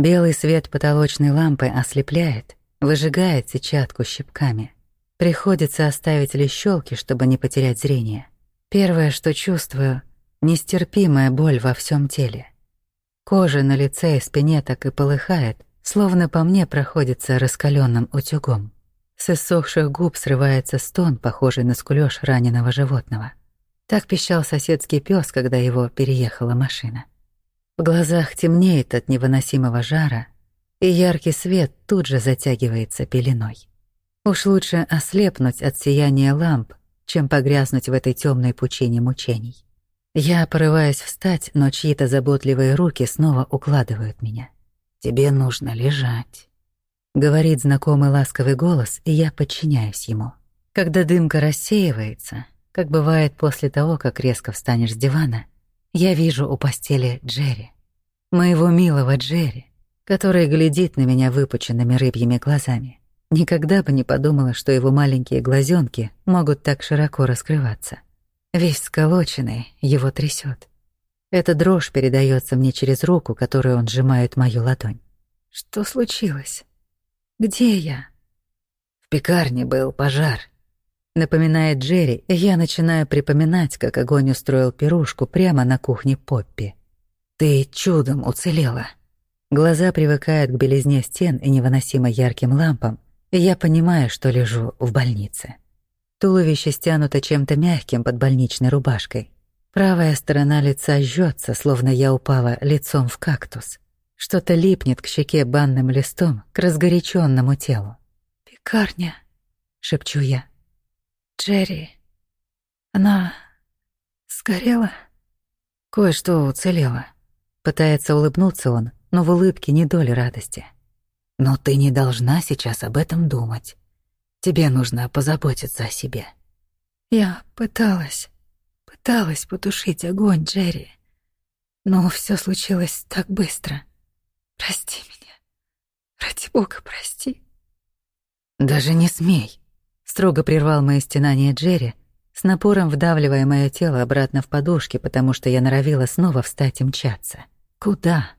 Белый свет потолочной лампы ослепляет, выжигает сетчатку щипками. Приходится оставить лишь щелки, чтобы не потерять зрение. Первое, что чувствую — нестерпимая боль во всем теле. Кожа на лице и спине так и полыхает, словно по мне проходится раскаленным утюгом. С иссохших губ срывается стон, похожий на скулёж раненого животного. Так пищал соседский пес, когда его переехала машина. В глазах темнеет от невыносимого жара, и яркий свет тут же затягивается пеленой. Уж лучше ослепнуть от сияния ламп, чем погрязнуть в этой темной пучине мучений. Я порываюсь встать, но чьи-то заботливые руки снова укладывают меня. «Тебе нужно лежать», — говорит знакомый ласковый голос, и я подчиняюсь ему. Когда дымка рассеивается, как бывает после того, как резко встанешь с дивана, я вижу у постели Джерри. Моего милого Джерри, который глядит на меня выпученными рыбьими глазами. Никогда бы не подумала, что его маленькие глазенки могут так широко раскрываться. Весь сколоченный, его трясет. Эта дрожь передается мне через руку, которую он сжимает мою ладонь. Что случилось? Где я? В пекарне был пожар. Напоминает Джерри, я начинаю припоминать, как огонь устроил пирушку прямо на кухне Поппи. Ты чудом уцелела. Глаза привыкают к белизне стен и невыносимо ярким лампам, и я понимаю, что лежу в больнице. Туловище стянуто чем-то мягким под больничной рубашкой. Правая сторона лица жжется, словно я упала лицом в кактус. Что-то липнет к щеке банным листом, к разгоряченному телу. «Пекарня», — шепчу я. Джерри. Она сгорела? Кое-что уцелело. Пытается улыбнуться он, но в улыбке не доли радости. Но ты не должна сейчас об этом думать. Тебе нужно позаботиться о себе. Я пыталась, пыталась потушить огонь, Джерри. Но все случилось так быстро. Прости меня. Ради бога, прости. Даже не смей. Строго прервал мои стенания Джерри, с напором вдавливая мое тело обратно в подушки, потому что я норовила снова встать и мчаться. «Куда?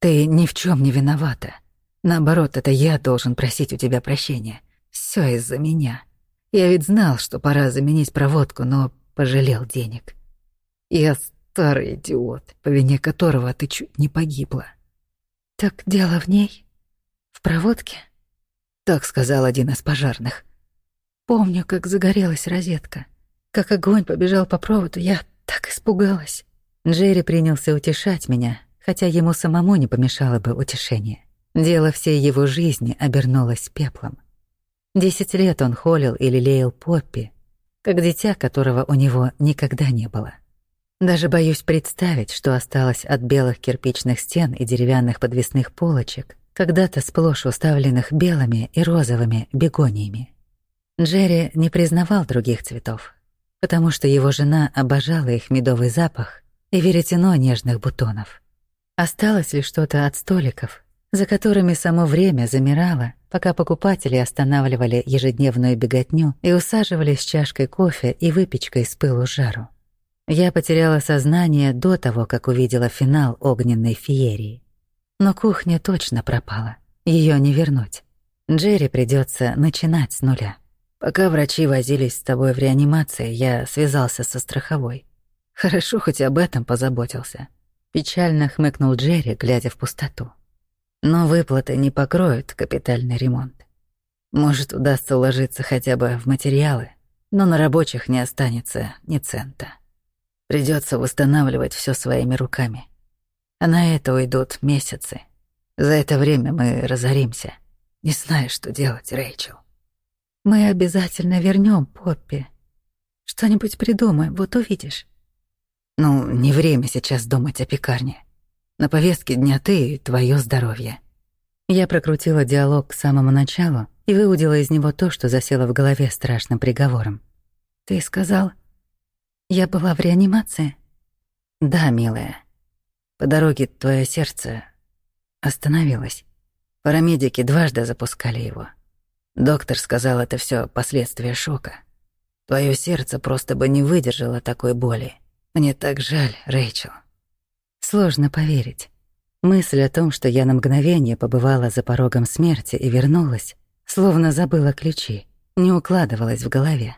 Ты ни в чем не виновата. Наоборот, это я должен просить у тебя прощения. Все из-за меня. Я ведь знал, что пора заменить проводку, но пожалел денег. Я старый идиот, по вине которого ты чуть не погибла». «Так дело в ней? В проводке?» Так сказал один из пожарных. Помню, как загорелась розетка. Как огонь побежал по проводу, я так испугалась. Джерри принялся утешать меня, хотя ему самому не помешало бы утешение. Дело всей его жизни обернулось пеплом. Десять лет он холил и лелеял Поппи, как дитя, которого у него никогда не было. Даже боюсь представить, что осталось от белых кирпичных стен и деревянных подвесных полочек, когда-то сплошь уставленных белыми и розовыми бегониями. Джерри не признавал других цветов, потому что его жена обожала их медовый запах и веретено нежных бутонов. Осталось ли что-то от столиков, за которыми само время замирало, пока покупатели останавливали ежедневную беготню и усаживались с чашкой кофе и выпечкой с пылу жару. Я потеряла сознание до того, как увидела финал огненной феерии. Но кухня точно пропала, ее не вернуть. Джерри придется начинать с нуля. Пока врачи возились с тобой в реанимации, я связался со страховой. Хорошо, хоть об этом позаботился. Печально хмыкнул Джерри, глядя в пустоту. Но выплаты не покроют капитальный ремонт. Может, удастся уложиться хотя бы в материалы, но на рабочих не останется ни цента. Придется восстанавливать все своими руками. А на это уйдут месяцы. За это время мы разоримся. Не знаю, что делать, Рэйчел. Мы обязательно вернем Поппи. Что-нибудь придумаем, вот увидишь. Ну, не время сейчас думать о пекарне. На повестке дня ты и твое здоровье. Я прокрутила диалог к самому началу и выудила из него то, что засело в голове страшным приговором. Ты сказал, я была в реанимации? Да, милая. По дороге твое сердце остановилось. Парамедики дважды запускали его. Доктор сказал, это все последствия шока. Твое сердце просто бы не выдержало такой боли. Мне так жаль, Рэйчел. Сложно поверить. Мысль о том, что я на мгновение побывала за порогом смерти и вернулась, словно забыла ключи, не укладывалась в голове.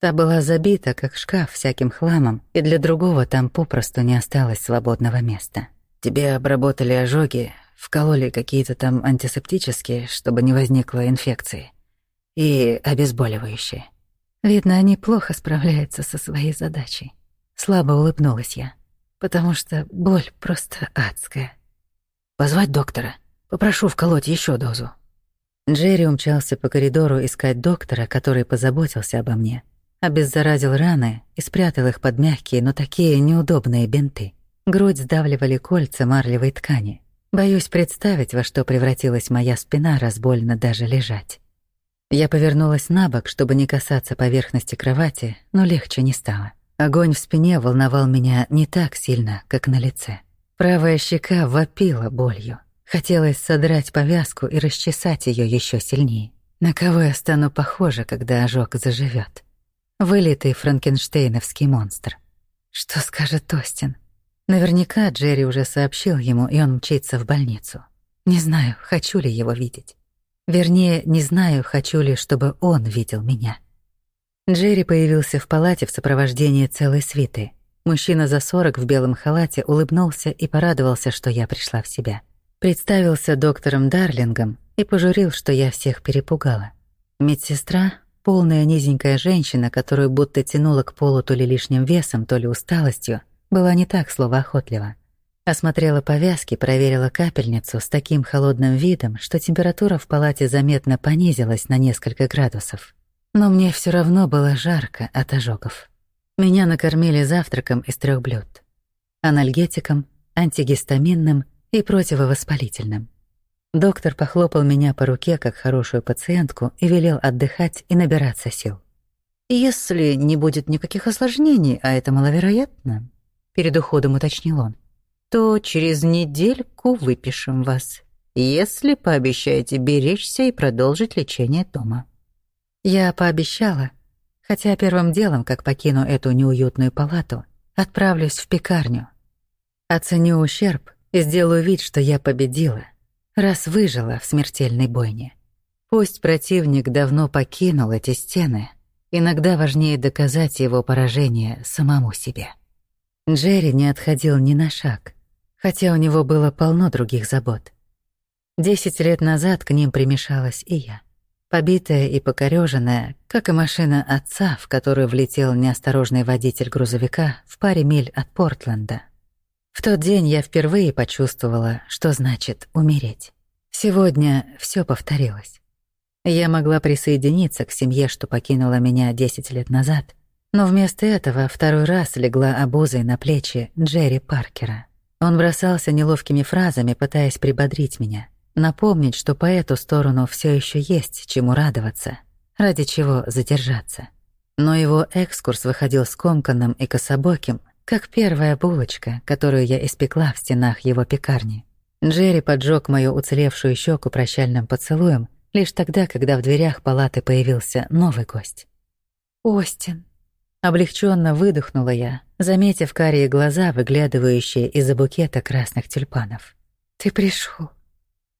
Та была забита, как шкаф, всяким хламом, и для другого там попросту не осталось свободного места. Тебе обработали ожоги, вкололи какие-то там антисептические, чтобы не возникло инфекции, и обезболивающие. Видно, они плохо справляются со своей задачей. Слабо улыбнулась я, потому что боль просто адская. Позвать доктора. Попрошу вколоть еще дозу. Джерри умчался по коридору искать доктора, который позаботился обо мне, обеззаразил раны и спрятал их под мягкие, но такие неудобные бинты. Грудь сдавливали кольца марлевой ткани. Боюсь представить, во что превратилась моя спина, раз больно даже лежать. Я повернулась на бок, чтобы не касаться поверхности кровати, но легче не стало. Огонь в спине волновал меня не так сильно, как на лице. Правая щека вопила болью. Хотелось содрать повязку и расчесать ее еще сильнее. На кого я стану похожа, когда ожог заживет? Вылитый франкенштейновский монстр. Что скажет Остин? Наверняка Джерри уже сообщил ему, и он мчится в больницу. Не знаю, хочу ли его видеть. Вернее, не знаю, хочу ли, чтобы он видел меня. Джерри появился в палате в сопровождении целой свиты. Мужчина за сорок в белом халате улыбнулся и порадовался, что я пришла в себя. Представился доктором Дарлингом и пожурил, что я всех перепугала. Медсестра, полная низенькая женщина, которую будто тянула к полу то ли лишним весом, то ли усталостью, была не так словоохотлива. Осмотрела повязки, проверила капельницу с таким холодным видом, что температура в палате заметно понизилась на несколько градусов. Но мне все равно было жарко от ожогов. Меня накормили завтраком из трех блюд. Анальгетиком, антигистаминным и противовоспалительным. Доктор похлопал меня по руке, как хорошую пациентку, и велел отдыхать и набираться сил. «Если не будет никаких осложнений, а это маловероятно», — перед уходом уточнил он, — то через недельку выпишем вас, если пообещаете беречься и продолжить лечение дома». Я пообещала, хотя первым делом, как покину эту неуютную палату, отправлюсь в пекарню. Оценю ущерб и сделаю вид, что я победила, раз выжила в смертельной бойне. Пусть противник давно покинул эти стены, иногда важнее доказать его поражение самому себе. Джерри не отходил ни на шаг — хотя у него было полно других забот. Десять лет назад к ним примешалась и я. Побитая и покорёженная, как и машина отца, в которую влетел неосторожный водитель грузовика в паре миль от Портленда. В тот день я впервые почувствовала, что значит умереть. Сегодня всё повторилось. Я могла присоединиться к семье, что покинула меня десять лет назад, но вместо этого второй раз легла обузой на плечи Джерри Паркера. Он бросался неловкими фразами, пытаясь прибодрить меня, напомнить, что по эту сторону все еще есть чему радоваться, ради чего задержаться. Но его экскурс выходил скомканным и кособоким, как первая булочка, которую я испекла в стенах его пекарни. Джерри поджег мою уцелевшую щеку прощальным поцелуем лишь тогда, когда в дверях палаты появился новый гость. «Остин», Облегченно выдохнула я, заметив карие глаза, выглядывающие из-за букета красных тюльпанов. «Ты пришел.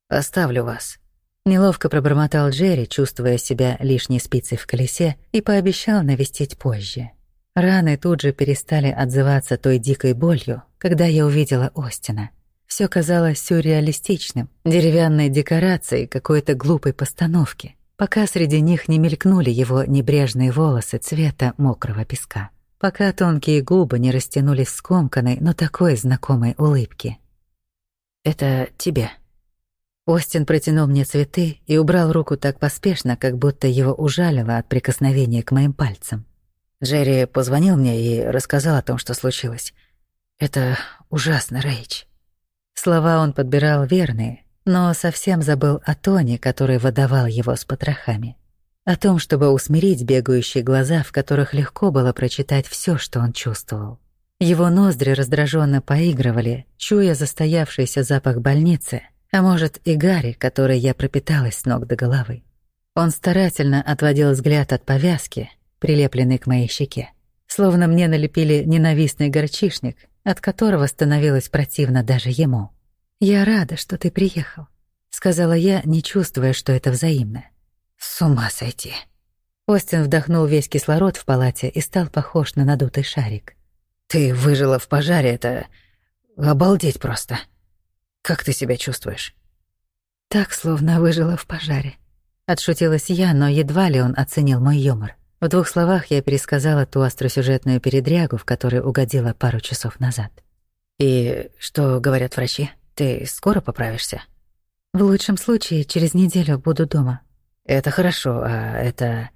«Оставлю вас». Неловко пробормотал Джерри, чувствуя себя лишней спицей в колесе, и пообещал навестить позже. Раны тут же перестали отзываться той дикой болью, когда я увидела Остина. Все казалось сюрреалистичным, деревянной декорацией какой-то глупой постановки пока среди них не мелькнули его небрежные волосы цвета мокрого песка, пока тонкие губы не растянулись в скомканной, но такой знакомой улыбке. «Это тебе». Остин протянул мне цветы и убрал руку так поспешно, как будто его ужалило от прикосновения к моим пальцам. Джерри позвонил мне и рассказал о том, что случилось. «Это ужасно, Рэйч». Слова он подбирал верные, но совсем забыл о тоне, который выдавал его с потрохами. О том, чтобы усмирить бегающие глаза, в которых легко было прочитать все, что он чувствовал. Его ноздри раздраженно поигрывали, чуя застоявшийся запах больницы, а может и Гарри, которой я пропиталась с ног до головы. Он старательно отводил взгляд от повязки, прилепленной к моей щеке, словно мне налепили ненавистный горчишник, от которого становилось противно даже ему. «Я рада, что ты приехал», — сказала я, не чувствуя, что это взаимно. «С ума сойти». Остин вдохнул весь кислород в палате и стал похож на надутый шарик. «Ты выжила в пожаре, это... обалдеть просто. Как ты себя чувствуешь?» «Так, словно выжила в пожаре». Отшутилась я, но едва ли он оценил мой юмор. В двух словах я пересказала ту остросюжетную передрягу, в которой угодила пару часов назад. «И что говорят врачи? Ты скоро поправишься?» «В лучшем случае, через неделю буду дома». «Это хорошо, а это...»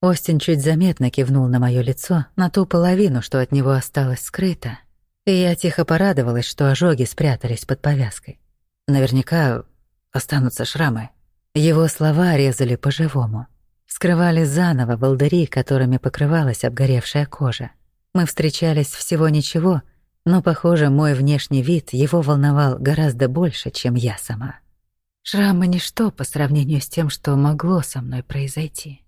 Остин чуть заметно кивнул на моё лицо, на ту половину, что от него осталось скрыто, и я тихо порадовалась, что ожоги спрятались под повязкой. «Наверняка останутся шрамы». Его слова резали по-живому. Скрывали заново волдыри, которыми покрывалась обгоревшая кожа. Мы встречались всего ничего — но, похоже, мой внешний вид его волновал гораздо больше, чем я сама. Шрамы — ничто по сравнению с тем, что могло со мной произойти.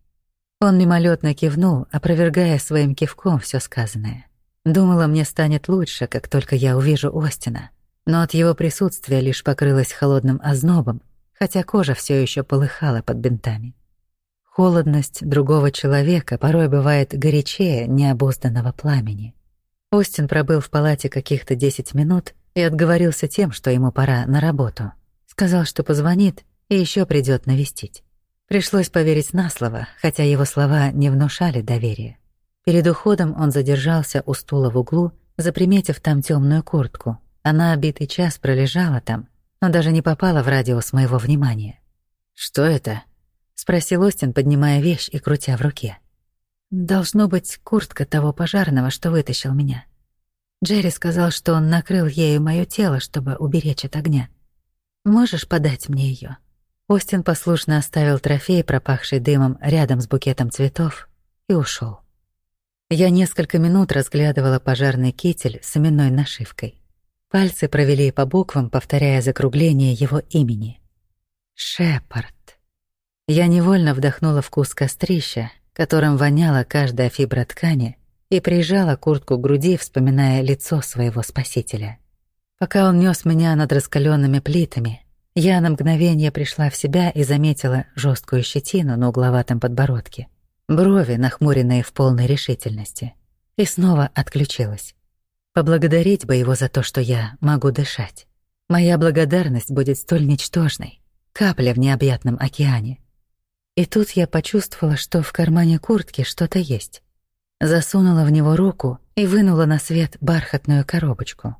Он мимолетно кивнул, опровергая своим кивком все сказанное. Думала, мне станет лучше, как только я увижу Остина, но от его присутствия лишь покрылась холодным ознобом, хотя кожа все еще полыхала под бинтами. Холодность другого человека порой бывает горячее необузданного пламени. Остин пробыл в палате каких-то 10 минут и отговорился тем, что ему пора на работу. Сказал, что позвонит и еще придет навестить. Пришлось поверить на слово, хотя его слова не внушали доверия. Перед уходом он задержался у стула в углу, заприметив там темную куртку. Она битый час пролежала там, но даже не попала в радиус моего внимания. «Что это?» — спросил Остин, поднимая вещь и крутя в руке. Должно быть куртка того пожарного, что вытащил меня. Джерри сказал, что он накрыл ею моё тело, чтобы уберечь от огня. Можешь подать мне её? Остин послушно оставил трофей, пропахший дымом, рядом с букетом цветов, и ушёл. Я несколько минут разглядывала пожарный китель с именной нашивкой. Пальцы провели по буквам, повторяя закругление его имени. Шепард. Я невольно вдохнула вкус кострища, которым воняла каждая фибра ткани, и прижала куртку к груди, вспоминая лицо своего спасителя. Пока он нес меня над раскаленными плитами, я на мгновение пришла в себя и заметила жесткую щетину на угловатом подбородке, брови, нахмуренные в полной решительности, и снова отключилась. Поблагодарить бы его за то, что я могу дышать. Моя благодарность будет столь ничтожной, капля в необъятном океане — и тут я почувствовала, что в кармане куртки что-то есть. Засунула в него руку и вынула на свет бархатную коробочку.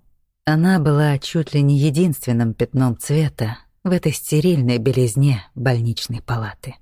Она была чуть ли не единственным пятном цвета в этой стерильной белизне больничной палаты.